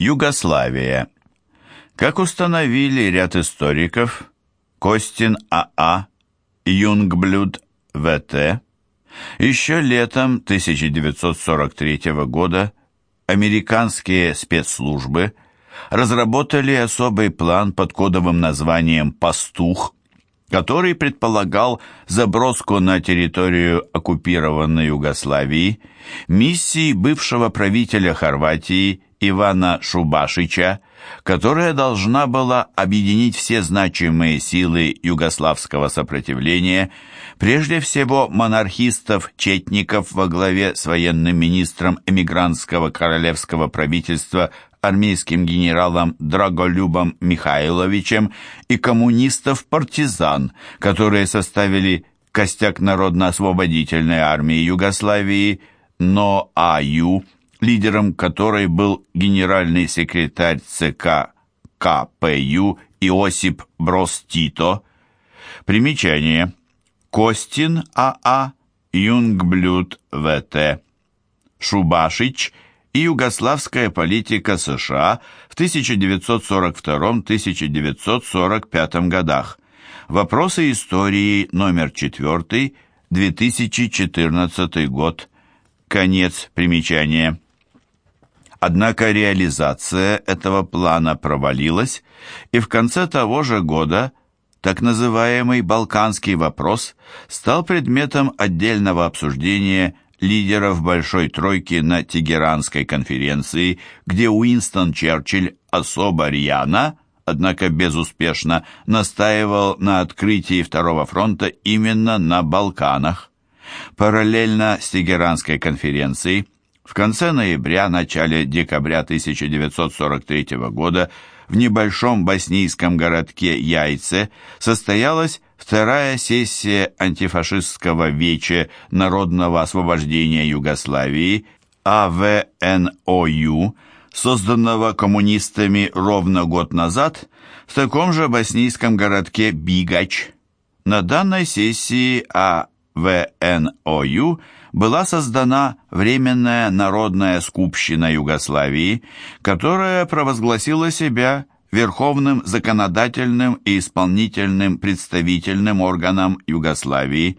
Югославия. Как установили ряд историков, Костин А.А., Юнгблюд В.Т., еще летом 1943 года американские спецслужбы разработали особый план под кодовым названием «Пастух», который предполагал заброску на территорию оккупированной Югославии миссии бывшего правителя Хорватии Ивана Шубашича, которая должна была объединить все значимые силы югославского сопротивления, прежде всего монархистов-четников во главе с военным министром эмигрантского королевского правительства армейским генералом Драголюбом Михайловичем и коммунистов-партизан, которые составили костяк Народно-освободительной армии Югославии НОАЮ, лидером которой был генеральный секретарь ЦК КПЮ Иосип Брос Тито. Примечание. Костин АА, Юнгблюд ВТ. Шубашич – и югославская политика США в 1942-1945 годах. Вопросы истории номер 4, 2014 год. Конец примечания. Однако реализация этого плана провалилась, и в конце того же года так называемый «Балканский вопрос» стал предметом отдельного обсуждения лидеров Большой Тройки на Тегеранской конференции, где Уинстон Черчилль особо рьяно, однако безуспешно, настаивал на открытии Второго фронта именно на Балканах. Параллельно с Тегеранской конференцией в конце ноября-начале декабря 1943 года в небольшом боснийском городке Яйце состоялась Вторая сессия антифашистского веча Народного освобождения Югославии АВНОЮ, созданного коммунистами ровно год назад в таком же боснийском городке Бигач. На данной сессии АВНОЮ была создана Временная народная скупщина Югославии, которая провозгласила себя верховным законодательным и исполнительным представительным органом Югославии,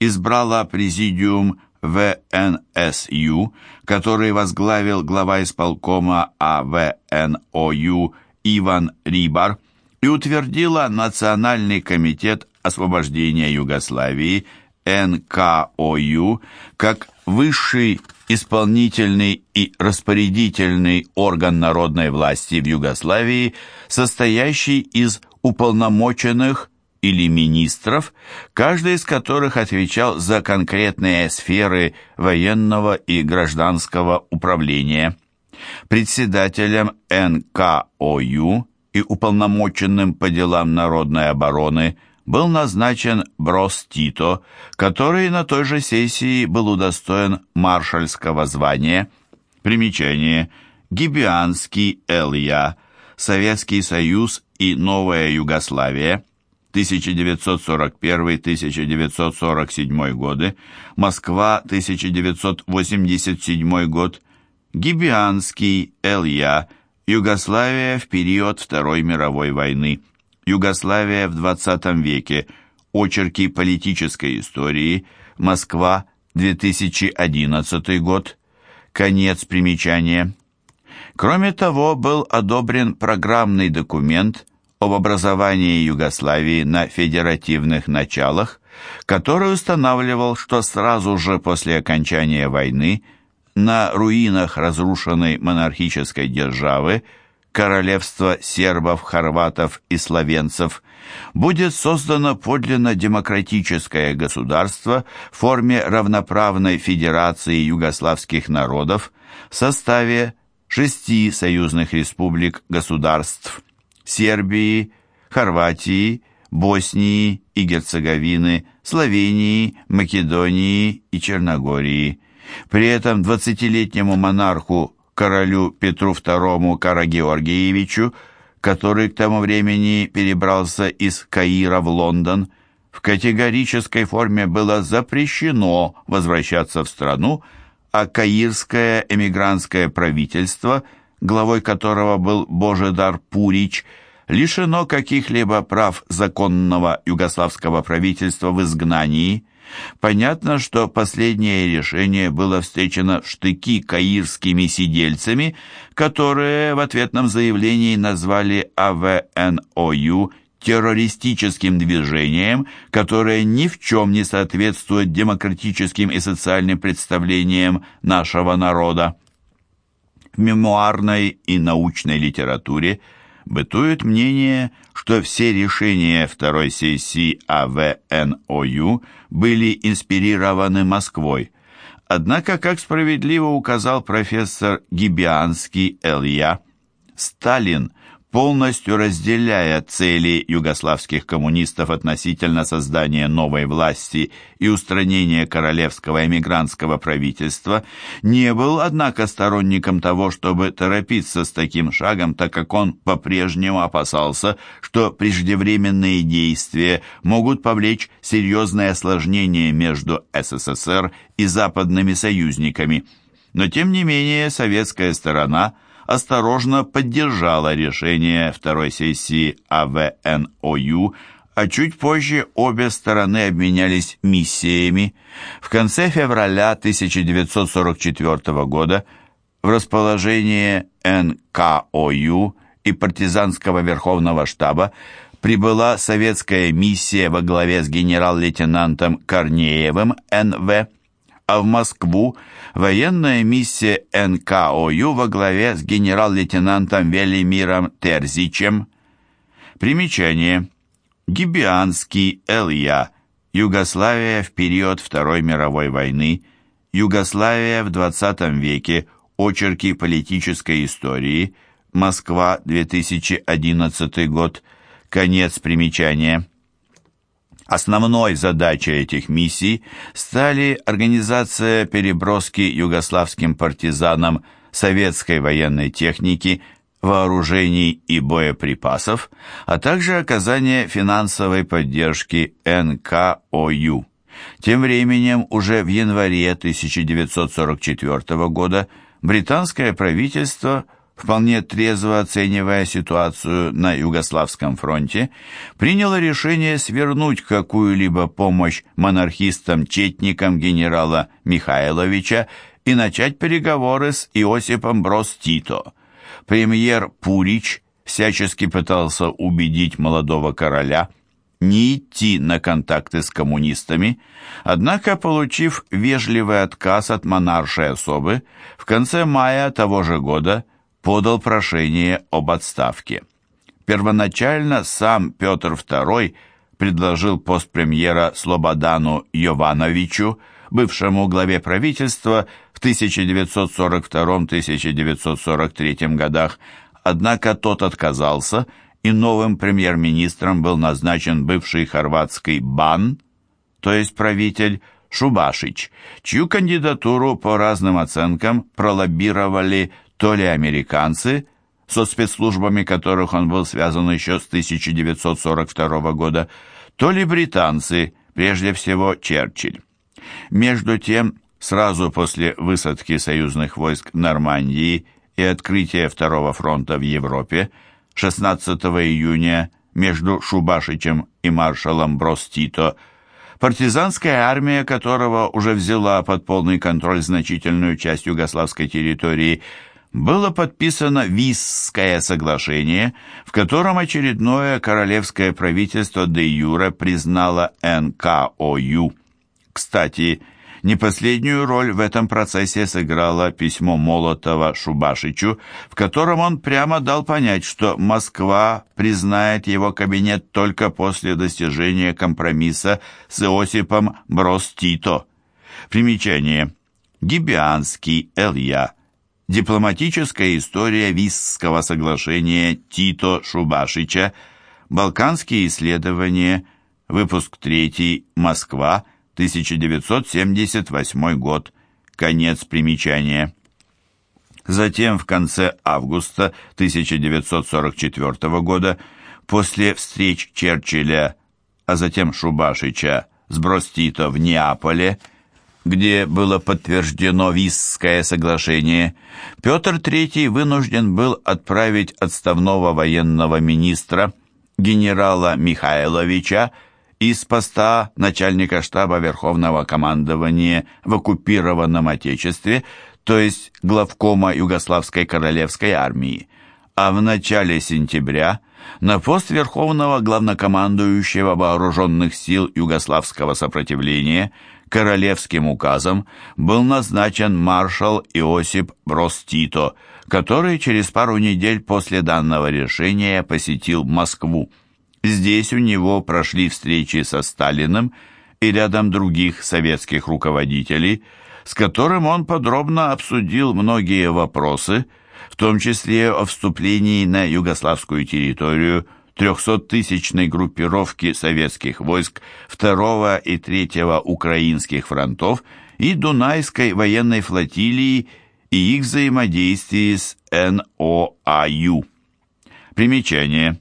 избрала президиум ВНСЮ, который возглавил глава исполкома АВНОЮ Иван Рибар, и утвердила Национальный комитет освобождения Югославии НКОЮ как высший исполнительный и распорядительный орган народной власти в Югославии, состоящий из уполномоченных или министров, каждый из которых отвечал за конкретные сферы военного и гражданского управления. Председателем НКОЮ и уполномоченным по делам народной обороны был назначен Брос Тито, который на той же сессии был удостоен маршальского звания. Примечание. Гибианский Элья, Советский Союз и Новая Югославия, 1941-1947 годы, Москва, 1987 год, Гибианский Элья, Югославия в период Второй мировой войны. Югославия в 20 веке. Очерки политической истории. Москва, 2011 год. Конец примечания. Кроме того, был одобрен программный документ об образовании Югославии на федеративных началах, который устанавливал, что сразу же после окончания войны на руинах разрушенной монархической державы королевства сербов, хорватов и словенцев, будет создано подлинно демократическое государство в форме равноправной федерации югославских народов в составе шести союзных республик государств Сербии, Хорватии, Боснии и Герцеговины, Словении, Македонии и Черногории. При этом 20-летнему монарху королю Петру II Карагеоргиевичу, который к тому времени перебрался из Каира в Лондон, в категорической форме было запрещено возвращаться в страну, а каирское эмигрантское правительство главой которого был Божедар Пурич, лишено каких-либо прав законного югославского правительства в изгнании. Понятно, что последнее решение было встречено в штыки каирскими сидельцами, которые в ответном заявлении назвали АВНОЮ террористическим движением, которое ни в чем не соответствует демократическим и социальным представлениям нашего народа. В мемуарной и научной литературе бытует мнение, что все решения второй сессии АВНОЮ были инспирированы Москвой. Однако, как справедливо указал профессор Гибианский Элья, Сталин полностью разделяя цели югославских коммунистов относительно создания новой власти и устранения королевского эмигрантского правительства, не был, однако, сторонником того, чтобы торопиться с таким шагом, так как он по-прежнему опасался, что преждевременные действия могут повлечь серьезное осложнение между СССР и западными союзниками. Но, тем не менее, советская сторона – осторожно поддержала решение второй сессии АВНОЮ, а чуть позже обе стороны обменялись миссиями. В конце февраля 1944 года в расположение НКОЮ и партизанского верховного штаба прибыла советская миссия во главе с генерал-лейтенантом Корнеевым НВ а в Москву военная миссия НКОЮ во главе с генерал-лейтенантом Велимиром Терзичем. Примечание. Гибианский Л.Я. Югославия в период Второй мировой войны. Югославия в 20 веке. Очерки политической истории. Москва, 2011 год. Конец примечания. Основной задачей этих миссий стали организация переброски югославским партизанам советской военной техники, вооружений и боеприпасов, а также оказание финансовой поддержки НКОЮ. Тем временем, уже в январе 1944 года британское правительство – вполне трезво оценивая ситуацию на Югославском фронте, приняло решение свернуть какую-либо помощь монархистам-четникам генерала Михайловича и начать переговоры с Иосипом Брос Тито. Премьер Пурич всячески пытался убедить молодого короля не идти на контакты с коммунистами, однако, получив вежливый отказ от монаршей особы, в конце мая того же года – подал прошение об отставке. Первоначально сам Петр II предложил пост премьера Слободану Йовановичу, бывшему главе правительства в 1942-1943 годах, однако тот отказался, и новым премьер-министром был назначен бывший хорватский БАН, то есть правитель Шубашич, чью кандидатуру по разным оценкам пролоббировали то ли американцы, со спецслужбами которых он был связан еще с 1942 года, то ли британцы, прежде всего Черчилль. Между тем, сразу после высадки союзных войск Нормандии и открытия Второго фронта в Европе 16 июня между Шубашичем и маршалом Брос-Тито партизанская армия которого уже взяла под полный контроль значительную часть югославской территории, было подписано Висское соглашение, в котором очередное королевское правительство де юре признало НКОЮ. Кстати, не последнюю роль в этом процессе сыграло письмо Молотова Шубашичу, в котором он прямо дал понять, что Москва признает его кабинет только после достижения компромисса с Иосипом Брос-Тито. Примечание. Гибианский, Элья. Дипломатическая история Висского соглашения Тито Шубашича, Балканские исследования, выпуск 3, Москва, 1978 год, конец примечания. Затем в конце августа 1944 года, после встреч Черчилля, а затем Шубашича с Бростито в Неаполе, где было подтверждено Висское соглашение, Петр III вынужден был отправить отставного военного министра генерала Михайловича из поста начальника штаба Верховного командования в оккупированном Отечестве, то есть главкома Югославской королевской армии, а в начале сентября на пост Верховного главнокомандующего вооруженных сил Югославского сопротивления королевским указом был назначен маршал Иосип Брос Тито, который через пару недель после данного решения посетил Москву. Здесь у него прошли встречи со Сталиным и рядом других советских руководителей, с которым он подробно обсудил многие вопросы, в том числе о вступлении на югославскую территорию 300-тысячной группировки советских войск 2 и 3 украинских фронтов и Дунайской военной флотилии и их взаимодействии с НОАЮ. Примечание.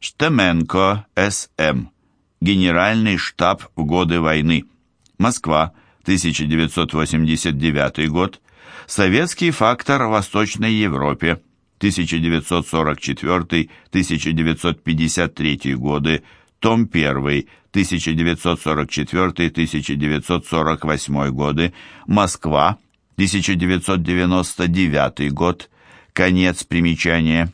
Штеменко, С.М. Генеральный штаб в годы войны. Москва, 1989 год. Советский фактор в Восточной Европе. 1944-1953 годы. Том 1. 1944-1948 годы. Москва. 1999 год. Конец примечания.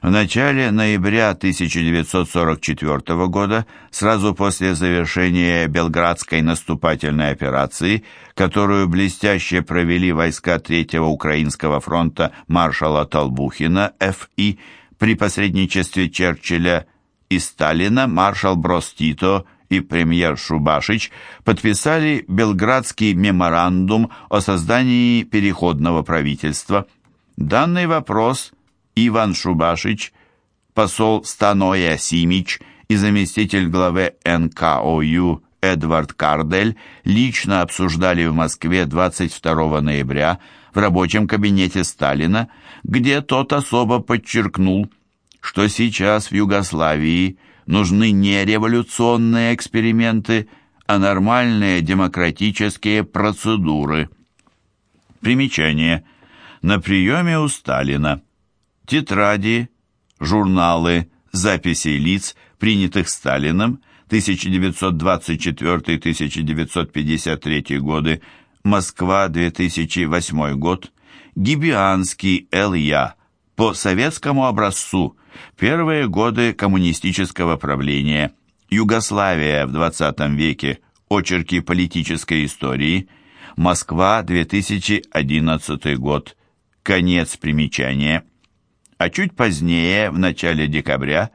В начале ноября 1944 года, сразу после завершения Белградской наступательной операции, которую блестяще провели войска Третьего Украинского фронта маршала Толбухина, Ф.И., при посредничестве Черчилля и Сталина, маршал Брос Тито и премьер Шубашич подписали Белградский меморандум о создании переходного правительства. Данный вопрос – Иван Шубашич, посол Станоя Симич и заместитель главы НКОЮ Эдвард Кардель лично обсуждали в Москве 22 ноября в рабочем кабинете Сталина, где тот особо подчеркнул, что сейчас в Югославии нужны не революционные эксперименты, а нормальные демократические процедуры. Примечание. На приеме у Сталина Тетради, журналы, записи лиц, принятых Сталиным, 1924-1953 годы, Москва, 2008 год, Гибианский Л.Я. по советскому образцу, первые годы коммунистического правления, Югославия в 20 веке, очерки политической истории, Москва, 2011 год, конец примечания а чуть позднее, в начале декабря,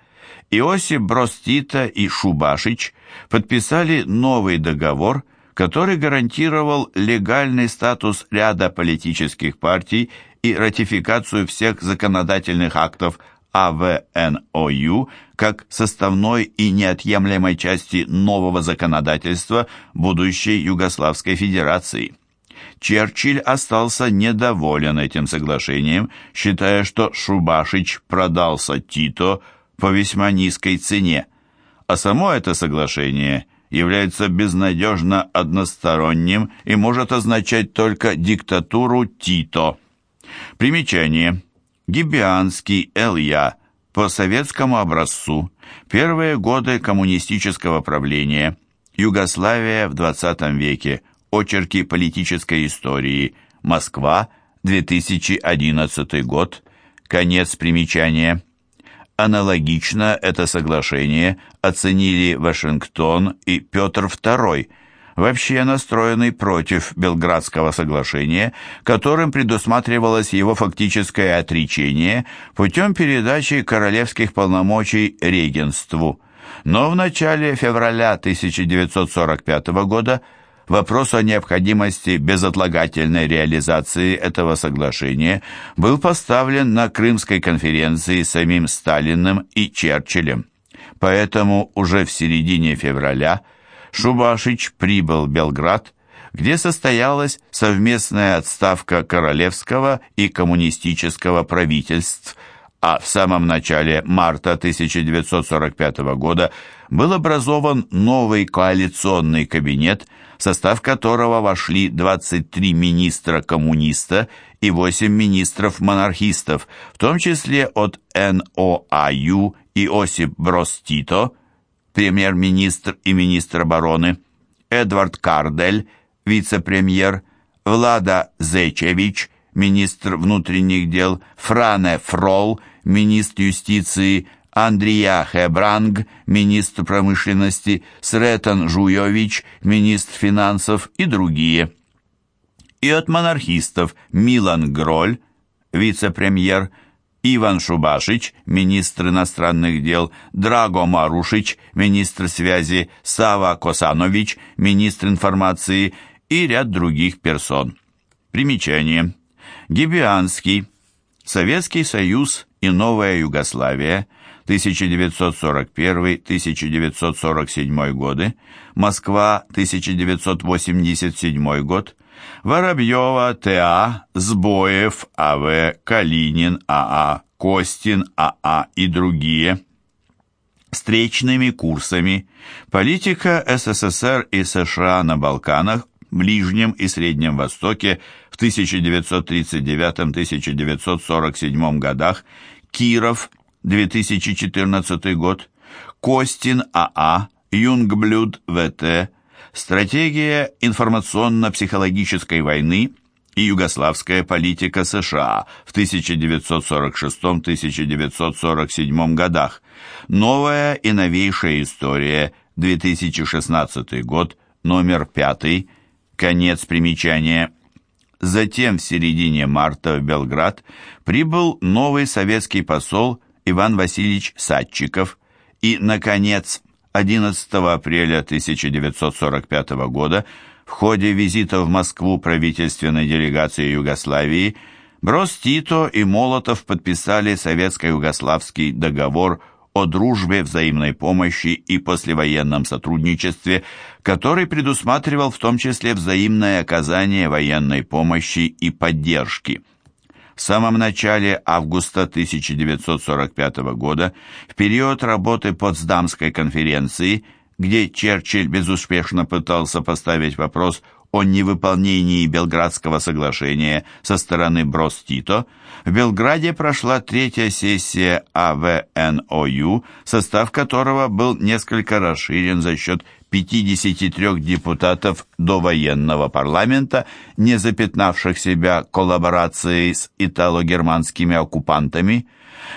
Иосип Бростита и Шубашич подписали новый договор, который гарантировал легальный статус ряда политических партий и ратификацию всех законодательных актов АВНОЮ как составной и неотъемлемой части нового законодательства будущей Югославской Федерации. Черчилль остался недоволен этим соглашением, считая, что Шубашич продался Тито по весьма низкой цене, а само это соглашение является безнадежно односторонним и может означать только диктатуру Тито. Примечание. Гибианский Л.Я. по советскому образцу. Первые годы коммунистического правления. Югославия в 20 веке. Очерки политической истории. Москва, 2011 год. Конец примечания. Аналогично это соглашение оценили Вашингтон и Петр II, вообще настроенный против Белградского соглашения, которым предусматривалось его фактическое отречение путем передачи королевских полномочий регенству. Но в начале февраля 1945 года Вопрос о необходимости безотлагательной реализации этого соглашения был поставлен на Крымской конференции самим Сталиным и Черчиллем. Поэтому уже в середине февраля Шубашич прибыл в Белград, где состоялась совместная отставка королевского и коммунистического правительств, а в самом начале марта 1945 года был образован новый коалиционный кабинет, в состав которого вошли 23 министра-коммуниста и 8 министров-монархистов, в том числе от НОАЮ Иосип Брос Тито, премьер-министр и министр обороны, Эдвард Кардель, вице-премьер, Влада Зечевич, министр внутренних дел, Фране Фрол, министр юстиции, Андрия Хебранг, министр промышленности, Сретан Жуйович, министр финансов и другие. И от монархистов Милан Гроль, вице-премьер, Иван Шубашич, министр иностранных дел, Драго Марушич, министр связи, Сава Косанович, министр информации и ряд других персон. Примечание. Гибианский. Советский Союз и Новая Югославия. 1941-1947 годы. Москва. 1987 год. Воробьева, Т.А., Сбоев, А.В., Калинин, А.А., Костин, А.А. и другие. Встречными курсами. Политика СССР и США на Балканах, Ближнем и Среднем Востоке в 1939-1947 годах, Киров, 2014 год, Костин А.А., Юнгблюд В.Т., Стратегия информационно-психологической войны и югославская политика США в 1946-1947 годах. Новая и новейшая история, 2016 год, номер 5, конец примечания. Затем в середине марта в Белград прибыл новый советский посол Иван Васильевич Садчиков и, наконец, 11 апреля 1945 года в ходе визита в Москву правительственной делегации Югославии Брос Тито и Молотов подписали Советско-Югославский договор о дружбе, взаимной помощи и послевоенном сотрудничестве, который предусматривал в том числе взаимное оказание военной помощи и поддержки – в самом начале августа 1945 года, в период работы Потсдамской конференции, где Черчилль безуспешно пытался поставить вопрос о невыполнении Белградского соглашения со стороны Брос-Тито, в Белграде прошла третья сессия АВНОЮ, состав которого был несколько расширен за счет 53 депутатов до военного парламента, не запятнавших себя коллаборацией с итало-германскими оккупантами.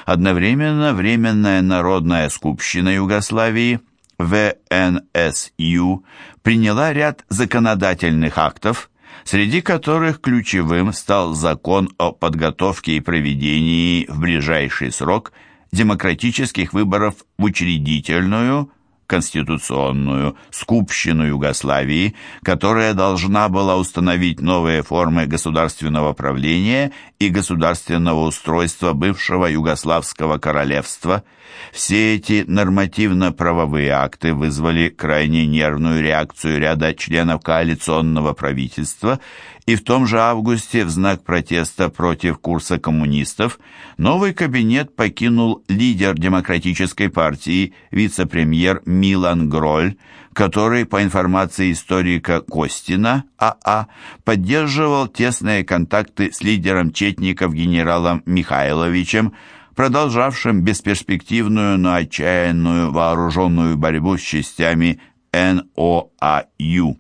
Одновременно Временная народная скупщина Югославии ВНСЮ приняла ряд законодательных актов, среди которых ключевым стал закон о подготовке и проведении в ближайший срок демократических выборов в учредительную, конституционную скупщину Югославии, которая должна была установить новые формы государственного правления и государственного устройства бывшего Югославского королевства. Все эти нормативно-правовые акты вызвали крайне нервную реакцию ряда членов коалиционного правительства и в том же августе в знак протеста против курса коммунистов новый кабинет покинул лидер демократической партии, вице-премьер Милан Гроль, который, по информации историка Костина АА, поддерживал тесные контакты с лидером четников генералом Михайловичем, продолжавшим бесперспективную, но отчаянную вооруженную борьбу с частями НОАЮ.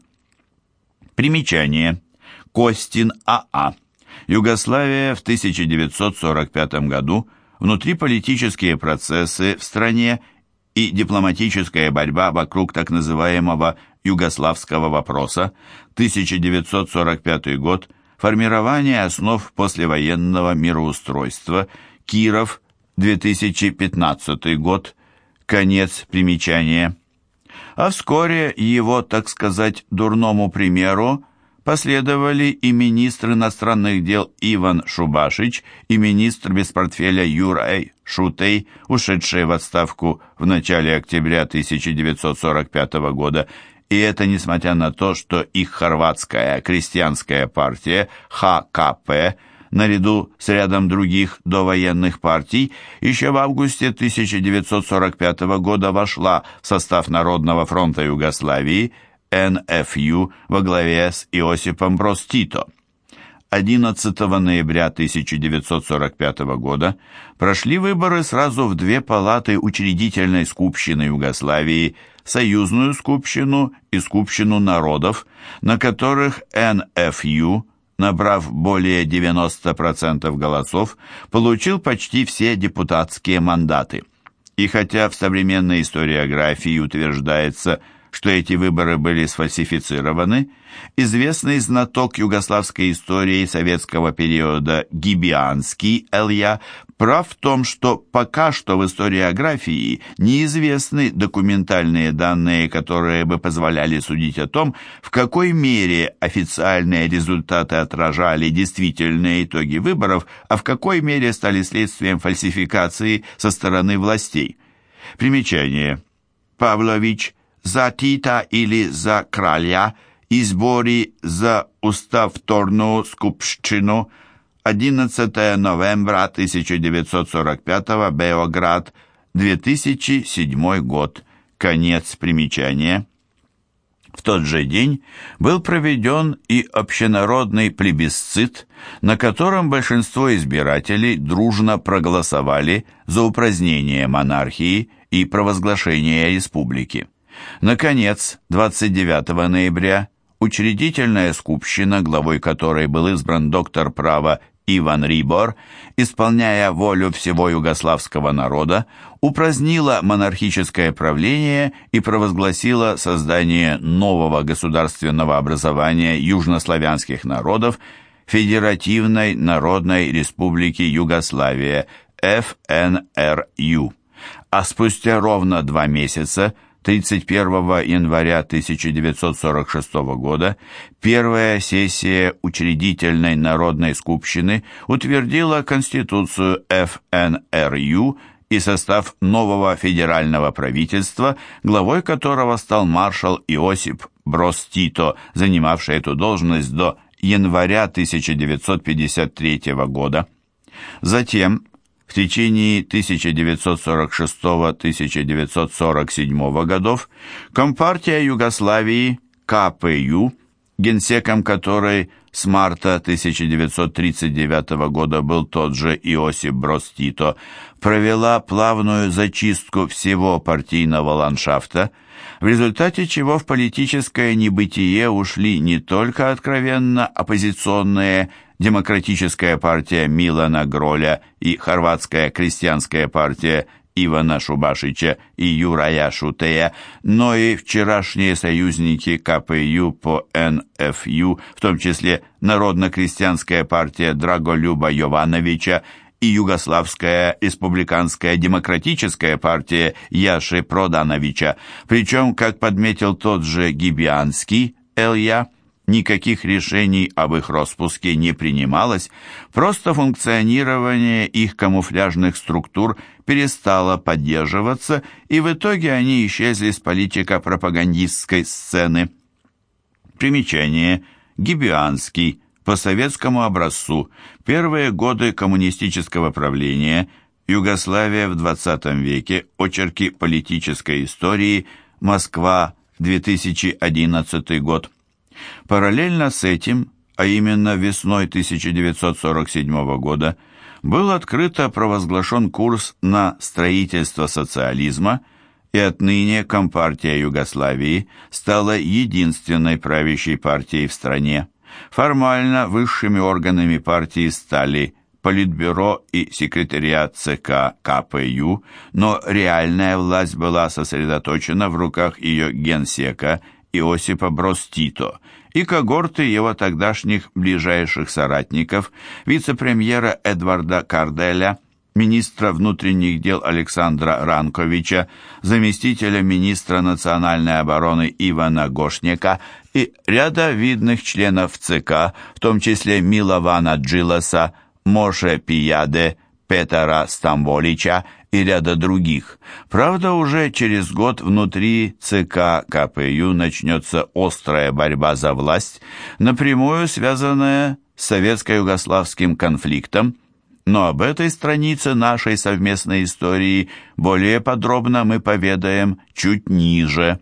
Примечание. Костин АА. А. Югославия в 1945 году, внутриполитические процессы в стране и дипломатическая борьба вокруг так называемого югославского вопроса, 1945 год, формирование основ послевоенного мироустройства, Киров, 2015 год, конец примечания. А вскоре его, так сказать, дурному примеру последовали и министр иностранных дел Иван Шубашич и министр без портфеля Юрай Шутей, ушедшие в отставку в начале октября 1945 года, и это несмотря на то, что их хорватская крестьянская партия ХКП наряду с рядом других довоенных партий, еще в августе 1945 года вошла в состав Народного фронта Югославии НФЮ во главе с Иосипом Брос Тито. 11 ноября 1945 года прошли выборы сразу в две палаты учредительной скупщины Югославии, Союзную скупщину и скупщину народов, на которых НФЮ, набрав более 90% голосов, получил почти все депутатские мандаты. И хотя в современной историографии утверждается – что эти выборы были сфальсифицированы, известный знаток югославской истории советского периода Гибианский Илья прав в том, что пока что в историографии неизвестны документальные данные, которые бы позволяли судить о том, в какой мере официальные результаты отражали действительные итоги выборов, а в какой мере стали следствием фальсификации со стороны властей. Примечание. Павлович за Тита или за Краля избори за уставторну скупщину 11 новembra 1945 Београд 2007 год. Конец примечания. В тот же день был проведен и общенародный плебисцит, на котором большинство избирателей дружно проголосовали за упразднение монархии и провозглашение республики. Наконец, 29 ноября учредительная скупщина, главой которой был избран доктор права Иван Рибор, исполняя волю всего югославского народа, упразднила монархическое правление и провозгласила создание нового государственного образования южнославянских народов Федеративной Народной Республики Югославия ФНРЮ. А спустя ровно два месяца – 31 января 1946 года первая сессия учредительной народной скупщины утвердила Конституцию ФНРЮ и состав нового федерального правительства, главой которого стал маршал Иосип Брос Тито, занимавший эту должность до января 1953 года. Затем течение 1946-1947 годов Компартия Югославии КПЮ, генсеком которой с марта 1939 года был тот же Иосип Брос Тито, провела плавную зачистку всего партийного ландшафта, в результате чего в политическое небытие ушли не только откровенно оппозиционные Демократическая партия Милана Гроля и Хорватская крестьянская партия Ивана Шубашича и Юрая Шутея, но и вчерашние союзники КПЮ по НФЮ, в том числе Народно-крестьянская партия Драголюба Йовановича и Югославская республиканская демократическая партия Яши Продановича, причем, как подметил тот же Гибианский, Элья, Никаких решений об их распуске не принималось, просто функционирование их камуфляжных структур перестало поддерживаться, и в итоге они исчезли с политико-пропагандистской сцены. Примечание. Гибианский. По советскому образцу. Первые годы коммунистического правления. Югославия в 20 веке. Очерки политической истории. Москва. 2011 год. Параллельно с этим, а именно весной 1947 года, был открыто провозглашен курс на строительство социализма, и отныне Компартия Югославии стала единственной правящей партией в стране. Формально высшими органами партии стали Политбюро и секретариат ЦК КПЮ, но реальная власть была сосредоточена в руках ее генсека Иосипа Брос Тито и когорты его тогдашних ближайших соратников, вице-премьера Эдварда Карделя, министра внутренних дел Александра Ранковича, заместителя министра национальной обороны Ивана Гошника и ряда видных членов ЦК, в том числе Милована Джиласа, Моше Пияде, Петера Стамболича и ряда других. Правда, уже через год внутри ЦК КПЮ начнется острая борьба за власть, напрямую связанная с советско-югославским конфликтом, но об этой странице нашей совместной истории более подробно мы поведаем чуть ниже.